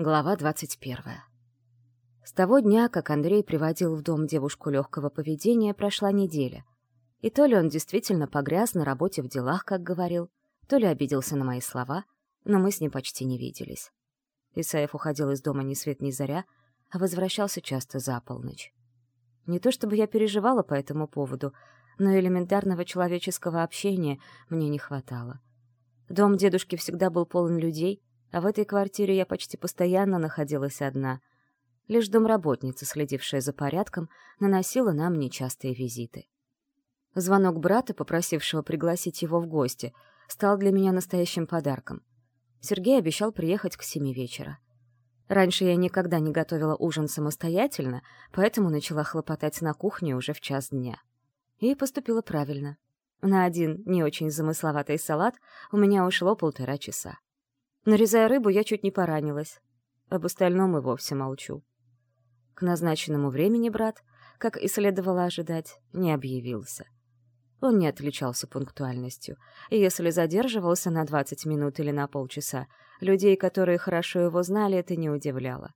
Глава 21. С того дня, как Андрей приводил в дом девушку легкого поведения, прошла неделя. И то ли он действительно погряз на работе в делах, как говорил, то ли обиделся на мои слова, но мы с ним почти не виделись. Исаев уходил из дома ни свет ни заря, а возвращался часто за полночь. Не то чтобы я переживала по этому поводу, но элементарного человеческого общения мне не хватало. Дом дедушки всегда был полон людей — а в этой квартире я почти постоянно находилась одна. Лишь домработница, следившая за порядком, наносила нам нечастые визиты. Звонок брата, попросившего пригласить его в гости, стал для меня настоящим подарком. Сергей обещал приехать к семи вечера. Раньше я никогда не готовила ужин самостоятельно, поэтому начала хлопотать на кухне уже в час дня. И поступила правильно. На один не очень замысловатый салат у меня ушло полтора часа. Нарезая рыбу, я чуть не поранилась. Об остальном и вовсе молчу. К назначенному времени брат, как и следовало ожидать, не объявился. Он не отличался пунктуальностью, и если задерживался на 20 минут или на полчаса, людей, которые хорошо его знали, это не удивляло.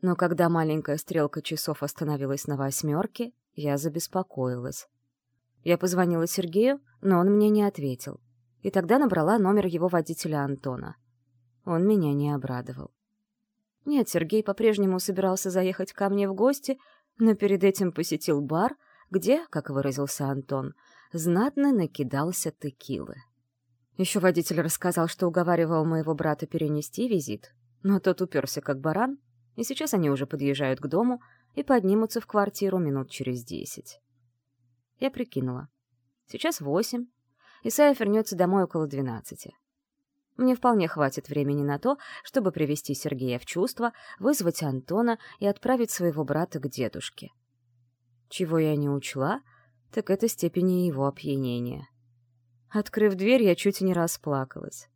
Но когда маленькая стрелка часов остановилась на восьмерке, я забеспокоилась. Я позвонила Сергею, но он мне не ответил. И тогда набрала номер его водителя Антона. Он меня не обрадовал. Нет, Сергей по-прежнему собирался заехать ко мне в гости, но перед этим посетил бар, где, как выразился Антон, знатно накидался текилы. Еще водитель рассказал, что уговаривал моего брата перенести визит, но тот уперся как баран, и сейчас они уже подъезжают к дому и поднимутся в квартиру минут через десять. Я прикинула. Сейчас восемь. Исайя вернется домой около двенадцати. Мне вполне хватит времени на то, чтобы привести Сергея в чувство, вызвать Антона и отправить своего брата к дедушке. Чего я не учла, так это степени его опьянения. Открыв дверь, я чуть не расплакалась.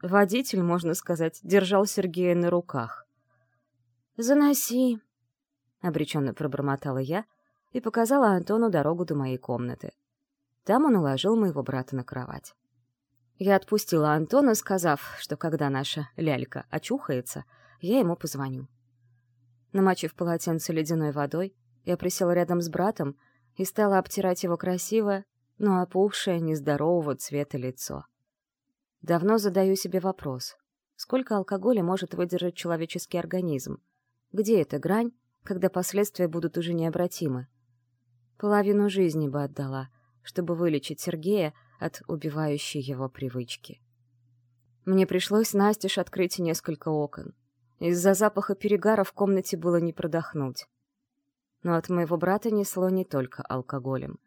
Водитель, можно сказать, держал Сергея на руках. «Заноси», — обреченно пробормотала я и показала Антону дорогу до моей комнаты. Там он уложил моего брата на кровать. Я отпустила Антона, сказав, что когда наша лялька очухается, я ему позвоню. Намочив полотенце ледяной водой, я присела рядом с братом и стала обтирать его красивое, но опухшее, нездорового цвета лицо. Давно задаю себе вопрос, сколько алкоголя может выдержать человеческий организм? Где эта грань, когда последствия будут уже необратимы? Половину жизни бы отдала, чтобы вылечить Сергея от убивающей его привычки. Мне пришлось настежь открыть несколько окон. Из-за запаха перегара в комнате было не продохнуть. Но от моего брата несло не только алкоголем.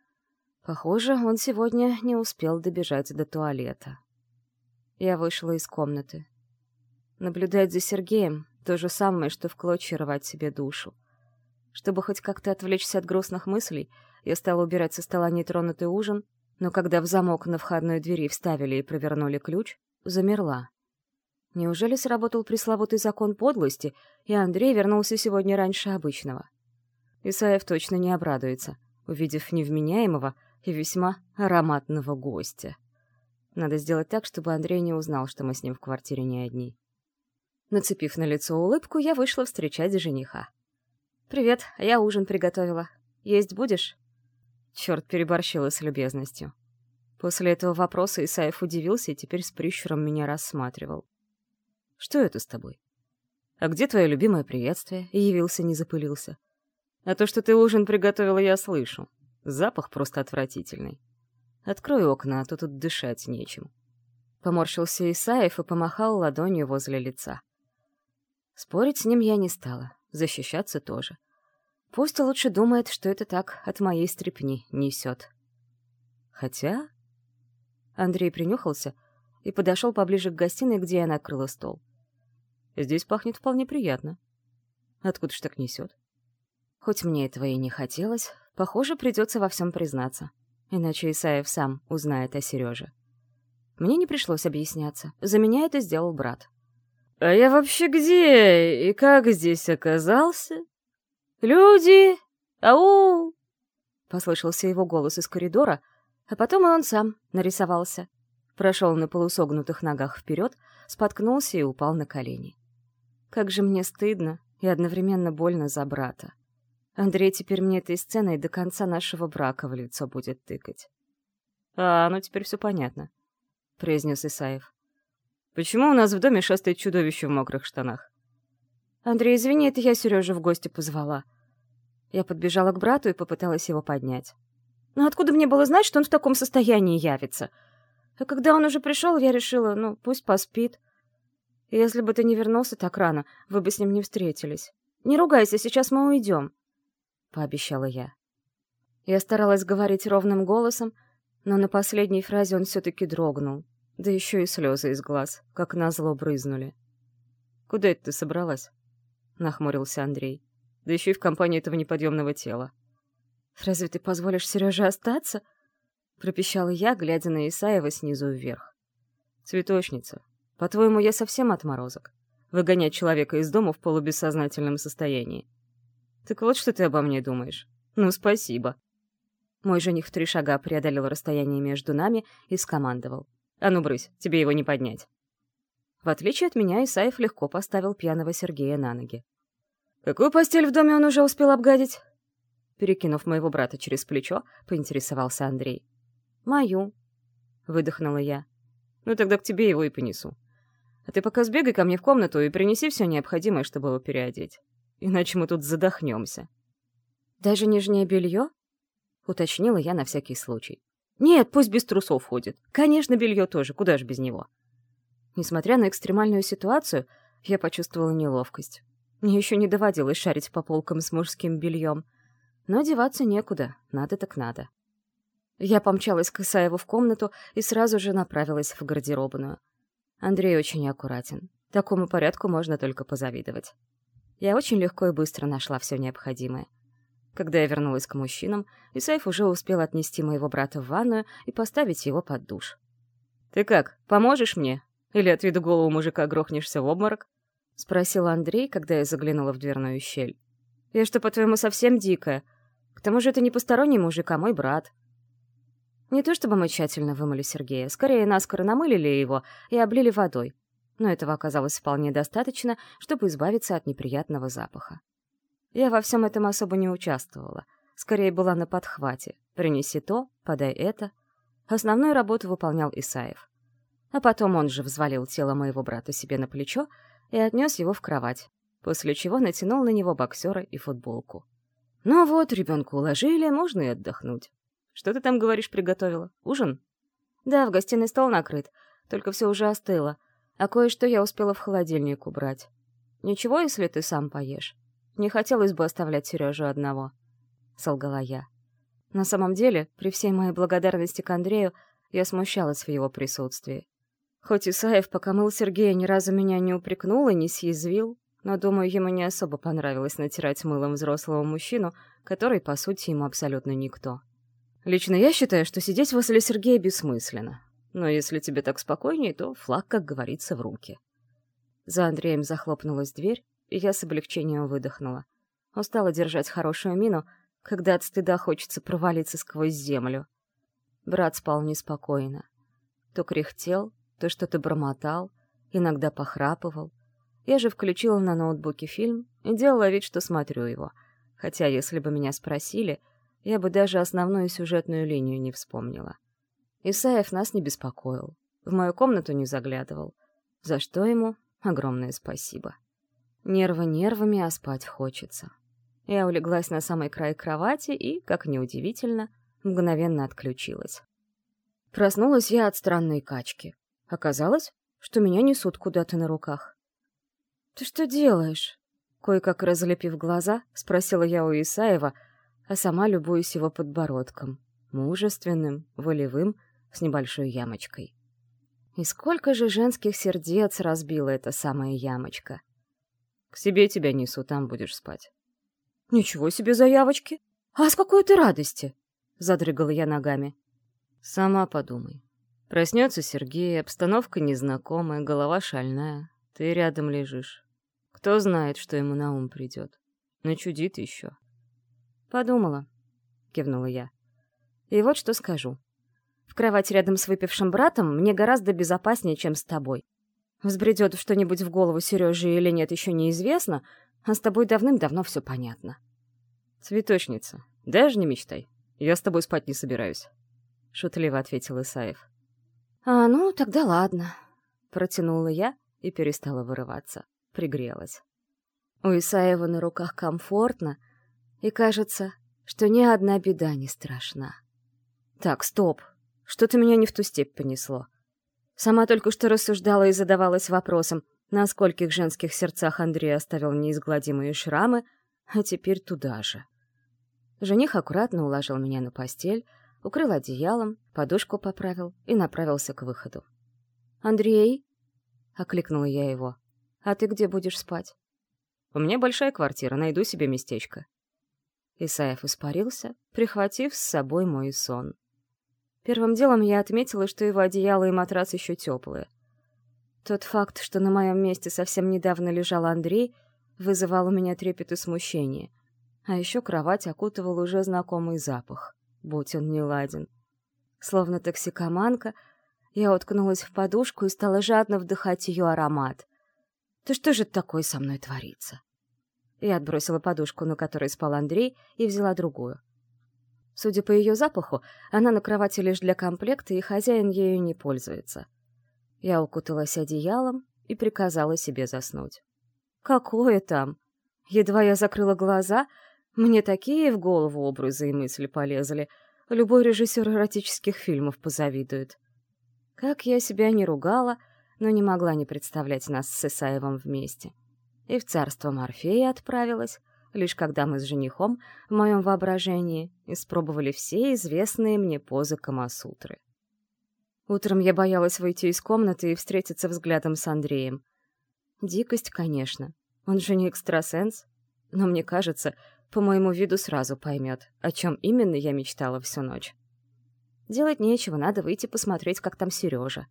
Похоже, он сегодня не успел добежать до туалета. Я вышла из комнаты. Наблюдать за Сергеем — то же самое, что в клочья рвать себе душу. Чтобы хоть как-то отвлечься от грустных мыслей, я стала убирать со стола нетронутый ужин но когда в замок на входной двери вставили и провернули ключ, замерла. Неужели сработал пресловутый закон подлости, и Андрей вернулся сегодня раньше обычного? Исаев точно не обрадуется, увидев невменяемого и весьма ароматного гостя. Надо сделать так, чтобы Андрей не узнал, что мы с ним в квартире не одни. Нацепив на лицо улыбку, я вышла встречать жениха. «Привет, я ужин приготовила. Есть будешь?» Черт переборщила с любезностью. После этого вопроса Исаев удивился и теперь с прищуром меня рассматривал. «Что это с тобой? А где твое любимое приветствие?» И явился, не запылился. «А то, что ты ужин приготовила, я слышу. Запах просто отвратительный. Открой окна, а то тут дышать нечем». Поморщился Исаев и помахал ладонью возле лица. Спорить с ним я не стала, защищаться тоже. Пусть лучше думает, что это так от моей стрепни несет. Хотя... Андрей принюхался и подошел поближе к гостиной, где я накрыла стол. Здесь пахнет вполне приятно. Откуда ж так несет? Хоть мне этого и не хотелось, похоже, придется во всем признаться. Иначе Исаев сам узнает о Сереже. Мне не пришлось объясняться. За меня это сделал брат. «А я вообще где? И как здесь оказался?» «Люди! Ау!» — послышался его голос из коридора, а потом и он сам нарисовался. Прошел на полусогнутых ногах вперед, споткнулся и упал на колени. Как же мне стыдно и одновременно больно за брата. Андрей теперь мне этой сценой до конца нашего брака в лицо будет тыкать. «А, ну теперь все понятно», — произнес Исаев. «Почему у нас в доме шастает чудовище в мокрых штанах?» «Андрей, извини, это я Сережу в гости позвала». Я подбежала к брату и попыталась его поднять. «Ну откуда мне было знать, что он в таком состоянии явится?» А когда он уже пришел, я решила, ну, пусть поспит. Если бы ты не вернулся так рано, вы бы с ним не встретились. Не ругайся, сейчас мы уйдем», — пообещала я. Я старалась говорить ровным голосом, но на последней фразе он все-таки дрогнул, да еще и слезы из глаз, как назло брызнули. «Куда это ты собралась?» — нахмурился Андрей. «Да еще и в компании этого неподъемного тела». «Разве ты позволишь Сереже остаться?» — пропищала я, глядя на Исаева снизу вверх. «Цветочница, по-твоему, я совсем отморозок? Выгонять человека из дома в полубессознательном состоянии. Так вот, что ты обо мне думаешь. Ну, спасибо». Мой жених в три шага преодолел расстояние между нами и скомандовал. «А ну, брысь, тебе его не поднять». В отличие от меня, Исаев легко поставил пьяного Сергея на ноги. «Какую постель в доме он уже успел обгадить?» Перекинув моего брата через плечо, поинтересовался Андрей. «Мою», — выдохнула я. «Ну тогда к тебе его и понесу. А ты пока сбегай ко мне в комнату и принеси все необходимое, чтобы его переодеть. Иначе мы тут задохнемся». «Даже нижнее белье?» — уточнила я на всякий случай. «Нет, пусть без трусов ходит. Конечно, белье тоже, куда ж без него». Несмотря на экстремальную ситуацию, я почувствовала неловкость. Мне еще не доводилось шарить по полкам с мужским бельем. Но деваться некуда, надо так надо. Я помчалась к Исаеву в комнату и сразу же направилась в гардеробную. Андрей очень аккуратен. Такому порядку можно только позавидовать. Я очень легко и быстро нашла все необходимое. Когда я вернулась к мужчинам, Исаев уже успел отнести моего брата в ванную и поставить его под душ. «Ты как, поможешь мне? Или от виду голову мужика грохнешься в обморок?» — спросил Андрей, когда я заглянула в дверную щель. «Я что, по-твоему, совсем дикая? К тому же это не посторонний мужик, а мой брат. Не то чтобы мы тщательно вымыли Сергея, скорее наскоро намылили его и облили водой, но этого оказалось вполне достаточно, чтобы избавиться от неприятного запаха. Я во всем этом особо не участвовала, скорее была на подхвате. Принеси то, подай это. Основную работу выполнял Исаев. А потом он же взвалил тело моего брата себе на плечо и отнес его в кровать, после чего натянул на него боксера и футболку. Ну вот, ребенка уложили, можно и отдохнуть. Что ты там, говоришь, приготовила? Ужин? Да, в гостиной стол накрыт, только все уже остыло, а кое-что я успела в холодильник убрать. Ничего, если ты сам поешь. Не хотелось бы оставлять Сережу одного, — солгала я. На самом деле, при всей моей благодарности к Андрею, я смущалась в его присутствии. Хоть Исаев, пока мыл Сергея, ни разу меня не упрекнул и не съязвил, но, думаю, ему не особо понравилось натирать мылом взрослого мужчину, который, по сути, ему абсолютно никто. Лично я считаю, что сидеть возле Сергея бессмысленно. Но если тебе так спокойнее, то флаг, как говорится, в руки. За Андреем захлопнулась дверь, и я с облегчением выдохнула. Устала держать хорошую мину, когда от стыда хочется провалиться сквозь землю. Брат спал неспокойно. То кряхтел, то что-то бормотал, иногда похрапывал. Я же включила на ноутбуке фильм и делала вид, что смотрю его. Хотя, если бы меня спросили — я бы даже основную сюжетную линию не вспомнила. Исаев нас не беспокоил, в мою комнату не заглядывал, за что ему огромное спасибо. Нервы нервами, а спать хочется. Я улеглась на самый край кровати и, как неудивительно, мгновенно отключилась. Проснулась я от странной качки. Оказалось, что меня несут куда-то на руках. «Ты что делаешь?» Кое-как разлепив глаза, спросила я у Исаева — а сама любуюсь его подбородком, мужественным, волевым, с небольшой ямочкой. И сколько же женских сердец разбила эта самая ямочка. К себе тебя несу, там будешь спать. Ничего себе заявочки! А с какой ты радости? Задрыгала я ногами. Сама подумай. Проснется Сергей, обстановка незнакомая, голова шальная. Ты рядом лежишь. Кто знает, что ему на ум придет. Начудит еще. «Подумала», — кивнула я. «И вот что скажу. В кровать рядом с выпившим братом мне гораздо безопаснее, чем с тобой. Взбредет что-нибудь в голову Сережи или нет, еще неизвестно, а с тобой давным-давно все понятно. «Цветочница, даже не мечтай. Я с тобой спать не собираюсь», — шутливо ответил Исаев. «А, ну, тогда ладно», — протянула я и перестала вырываться. Пригрелась. У Исаева на руках комфортно, и кажется, что ни одна беда не страшна. Так, стоп, что-то меня не в ту степь понесло. Сама только что рассуждала и задавалась вопросом, на скольких женских сердцах Андрей оставил неизгладимые шрамы, а теперь туда же. Жених аккуратно уложил меня на постель, укрыл одеялом, подушку поправил и направился к выходу. «Андрей?» — окликнула я его. «А ты где будешь спать?» «У меня большая квартира, найду себе местечко». Исаев испарился, прихватив с собой мой сон. Первым делом я отметила, что его одеяло и матрас еще теплые. Тот факт, что на моем месте совсем недавно лежал Андрей, вызывал у меня трепет и смущение. А еще кровать окутывал уже знакомый запах, будь он не ладен. Словно токсикоманка, я уткнулась в подушку и стала жадно вдыхать ее аромат. Да что же такое со мной творится? Я отбросила подушку, на которой спал Андрей, и взяла другую. Судя по ее запаху, она на кровати лишь для комплекта, и хозяин ею не пользуется. Я укуталась одеялом и приказала себе заснуть. Какое там? Едва я закрыла глаза, мне такие в голову образы и мысли полезли. Любой режиссер эротических фильмов позавидует. Как я себя не ругала, но не могла не представлять нас с Исаевым вместе. И в царство Морфея отправилась, лишь когда мы с женихом в моем воображении испробовали все известные мне позы Камасутры. Утром я боялась выйти из комнаты и встретиться взглядом с Андреем. Дикость, конечно. Он же не экстрасенс. Но мне кажется, по моему виду сразу поймет, о чем именно я мечтала всю ночь. Делать нечего, надо выйти посмотреть, как там Сережа.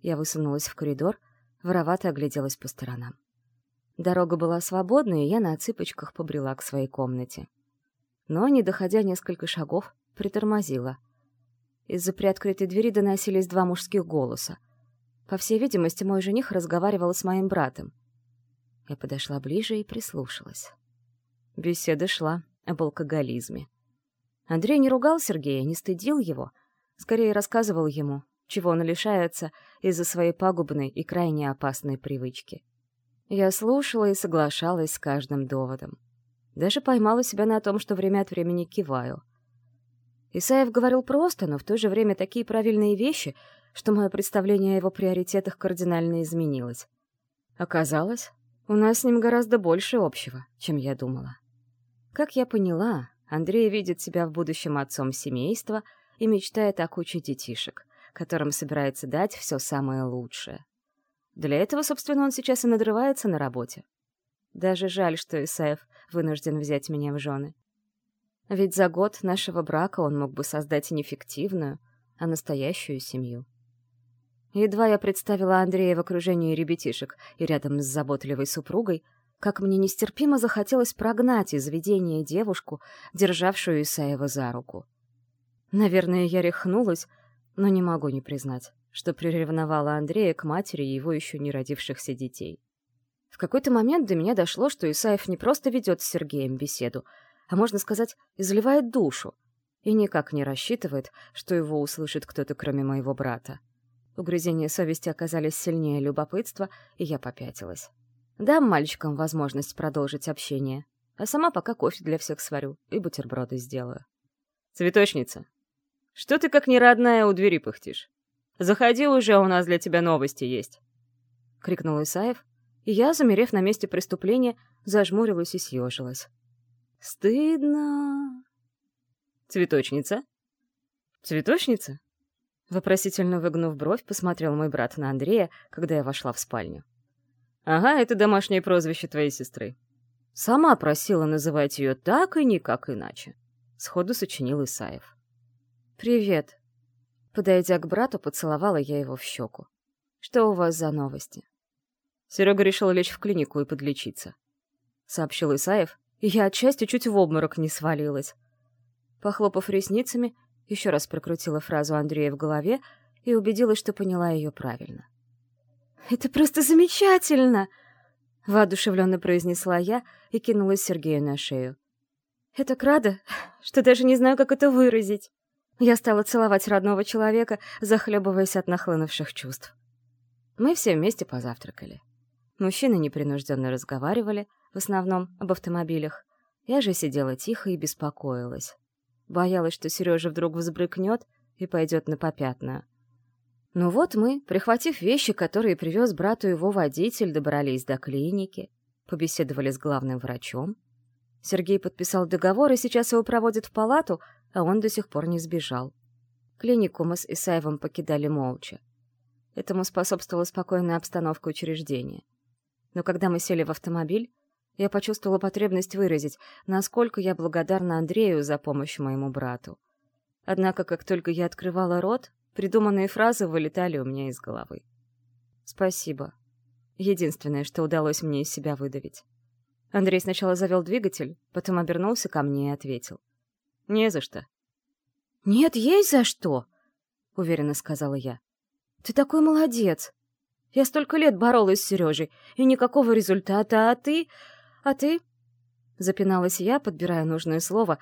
Я высунулась в коридор, воровато огляделась по сторонам. Дорога была свободной, и я на цыпочках побрела к своей комнате. Но, не доходя несколько шагов, притормозила. Из-за приоткрытой двери доносились два мужских голоса. По всей видимости, мой жених разговаривал с моим братом. Я подошла ближе и прислушалась. Беседа шла об алкоголизме. Андрей не ругал Сергея, не стыдил его, скорее рассказывал ему, чего он лишается из-за своей пагубной и крайне опасной привычки. Я слушала и соглашалась с каждым доводом. Даже поймала себя на том, что время от времени киваю. Исаев говорил просто, но в то же время такие правильные вещи, что мое представление о его приоритетах кардинально изменилось. Оказалось, у нас с ним гораздо больше общего, чем я думала. Как я поняла, Андрей видит себя в будущем отцом семейства и мечтает о куче детишек, которым собирается дать все самое лучшее. Для этого, собственно, он сейчас и надрывается на работе. Даже жаль, что Исаев вынужден взять меня в жены. Ведь за год нашего брака он мог бы создать не фиктивную, а настоящую семью. Едва я представила Андрея в окружении ребятишек и рядом с заботливой супругой, как мне нестерпимо захотелось прогнать из видения девушку, державшую Исаева за руку. Наверное, я рехнулась, но не могу не признать что приревновала Андрея к матери его еще не родившихся детей. В какой-то момент до меня дошло, что Исаев не просто ведет с Сергеем беседу, а, можно сказать, изливает душу, и никак не рассчитывает, что его услышит кто-то, кроме моего брата. Угрызения совести оказались сильнее любопытства, и я попятилась. Дам мальчикам возможность продолжить общение, а сама пока кофе для всех сварю и бутерброды сделаю. «Цветочница, что ты как неродная у двери пыхтишь?» Заходи уже, у нас для тебя новости есть!» — крикнул Исаев, и я, замерев на месте преступления, зажмурилась и съежилась. «Стыдно!» «Цветочница?» «Цветочница?» Вопросительно выгнув бровь, посмотрел мой брат на Андрея, когда я вошла в спальню. «Ага, это домашнее прозвище твоей сестры». Сама просила называть ее так и никак иначе. Сходу сочинил Исаев. «Привет», Подойдя к брату, поцеловала я его в щеку. «Что у вас за новости?» Серега решил лечь в клинику и подлечиться. Сообщил Исаев, и я отчасти чуть в обморок не свалилась. Похлопав ресницами, еще раз прокрутила фразу Андрея в голове и убедилась, что поняла ее правильно. «Это просто замечательно!» — воодушевленно произнесла я и кинулась Сергею на шею. «Я так рада, что даже не знаю, как это выразить!» Я стала целовать родного человека, захлебываясь от нахлынувших чувств. Мы все вместе позавтракали. Мужчины непринужденно разговаривали, в основном об автомобилях. Я же сидела тихо и беспокоилась. Боялась, что Сережа вдруг взбрыкнет и пойдет на попятную. Ну вот мы, прихватив вещи, которые привез брату его водитель, добрались до клиники, побеседовали с главным врачом. Сергей подписал договор, и сейчас его проводят в палату, а он до сих пор не сбежал. Клинику мы с Исаевым покидали молча. Этому способствовала спокойная обстановка учреждения. Но когда мы сели в автомобиль, я почувствовала потребность выразить, насколько я благодарна Андрею за помощь моему брату. Однако, как только я открывала рот, придуманные фразы вылетали у меня из головы. «Спасибо». Единственное, что удалось мне из себя выдавить. Андрей сначала завел двигатель, потом обернулся ко мне и ответил. «Не за что». «Нет, есть за что», — уверенно сказала я. «Ты такой молодец. Я столько лет боролась с Сережей, и никакого результата, а ты... А ты...» Запиналась я, подбирая нужное слово,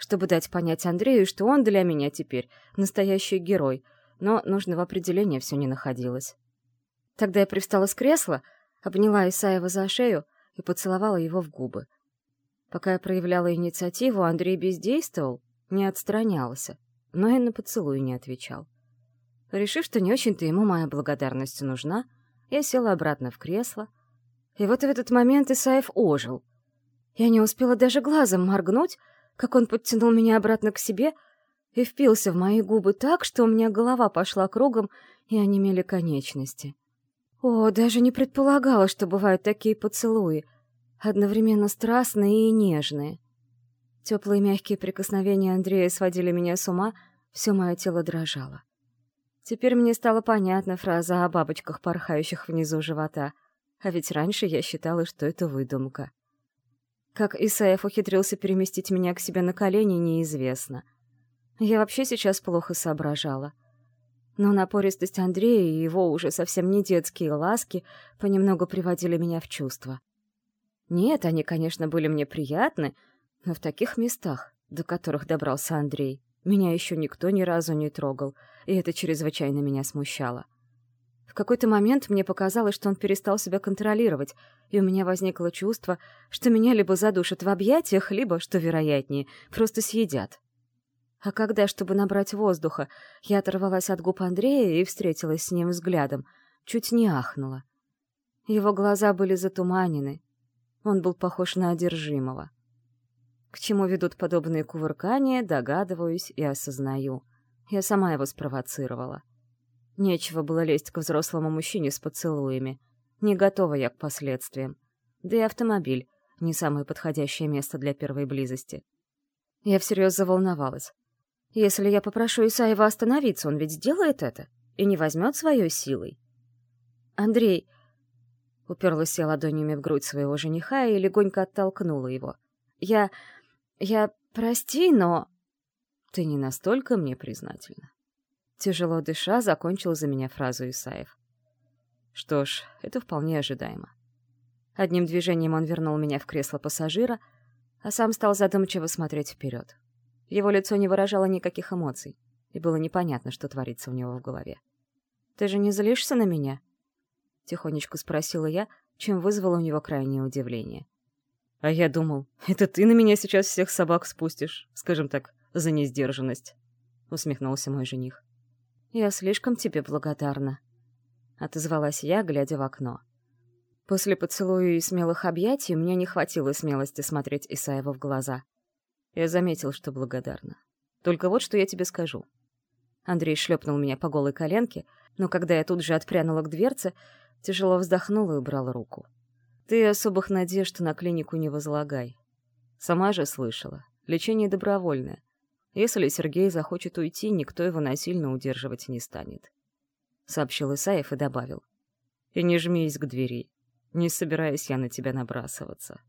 чтобы дать понять Андрею, что он для меня теперь настоящий герой, но нужного определения все не находилось. Тогда я привстала с кресла, обняла Исаева за шею и поцеловала его в губы. Пока я проявляла инициативу, Андрей бездействовал, не отстранялся, но и на поцелуй не отвечал. Решив, что не очень-то ему моя благодарность нужна, я села обратно в кресло, и вот в этот момент Исаев ожил. Я не успела даже глазом моргнуть, как он подтянул меня обратно к себе и впился в мои губы так, что у меня голова пошла кругом, и онемели конечности. О, даже не предполагала, что бывают такие поцелуи, одновременно страстные и нежные. Теплые мягкие прикосновения Андрея сводили меня с ума, все мое тело дрожало. Теперь мне стала понятна фраза о бабочках, порхающих внизу живота, а ведь раньше я считала, что это выдумка. Как Исаев ухитрился переместить меня к себе на колени, неизвестно. Я вообще сейчас плохо соображала. Но напористость Андрея и его уже совсем не детские ласки понемногу приводили меня в чувство. Нет, они, конечно, были мне приятны, но в таких местах, до которых добрался Андрей, меня еще никто ни разу не трогал, и это чрезвычайно меня смущало. В какой-то момент мне показалось, что он перестал себя контролировать, и у меня возникло чувство, что меня либо задушат в объятиях, либо, что вероятнее, просто съедят. А когда, чтобы набрать воздуха, я оторвалась от губ Андрея и встретилась с ним взглядом, чуть не ахнула. Его глаза были затуманены. Он был похож на одержимого. К чему ведут подобные кувыркания, догадываюсь и осознаю. Я сама его спровоцировала. Нечего было лезть к взрослому мужчине с поцелуями. Не готова я к последствиям. Да и автомобиль — не самое подходящее место для первой близости. Я всерьез заволновалась. Если я попрошу Исаева остановиться, он ведь сделает это и не возьмет своей силой. «Андрей...» — уперлась я ладонями в грудь своего жениха и легонько оттолкнула его. «Я... Я... Прости, но...» «Ты не настолько мне признательна». Тяжело дыша, закончил за меня фразу Исаев. Что ж, это вполне ожидаемо. Одним движением он вернул меня в кресло пассажира, а сам стал задумчиво смотреть вперед. Его лицо не выражало никаких эмоций, и было непонятно, что творится у него в голове. «Ты же не злишься на меня?» — тихонечко спросила я, чем вызвало у него крайнее удивление. А я думал, это ты на меня сейчас всех собак спустишь, скажем так, за несдержанность. Усмехнулся мой жених. Я слишком тебе благодарна. Отозвалась я, глядя в окно. После поцелуя и смелых объятий мне не хватило смелости смотреть Исаева в глаза. Я заметил, что благодарна. Только вот что я тебе скажу. Андрей шлепнул меня по голой коленке, но когда я тут же отпрянула к дверце, тяжело вздохнул и убрал руку. Ты особых надежд на клинику не возлагай. Сама же слышала. Лечение добровольное. Если Сергей захочет уйти, никто его насильно удерживать не станет. Сообщил Исаев и добавил. И не жмись к двери. Не собираюсь я на тебя набрасываться.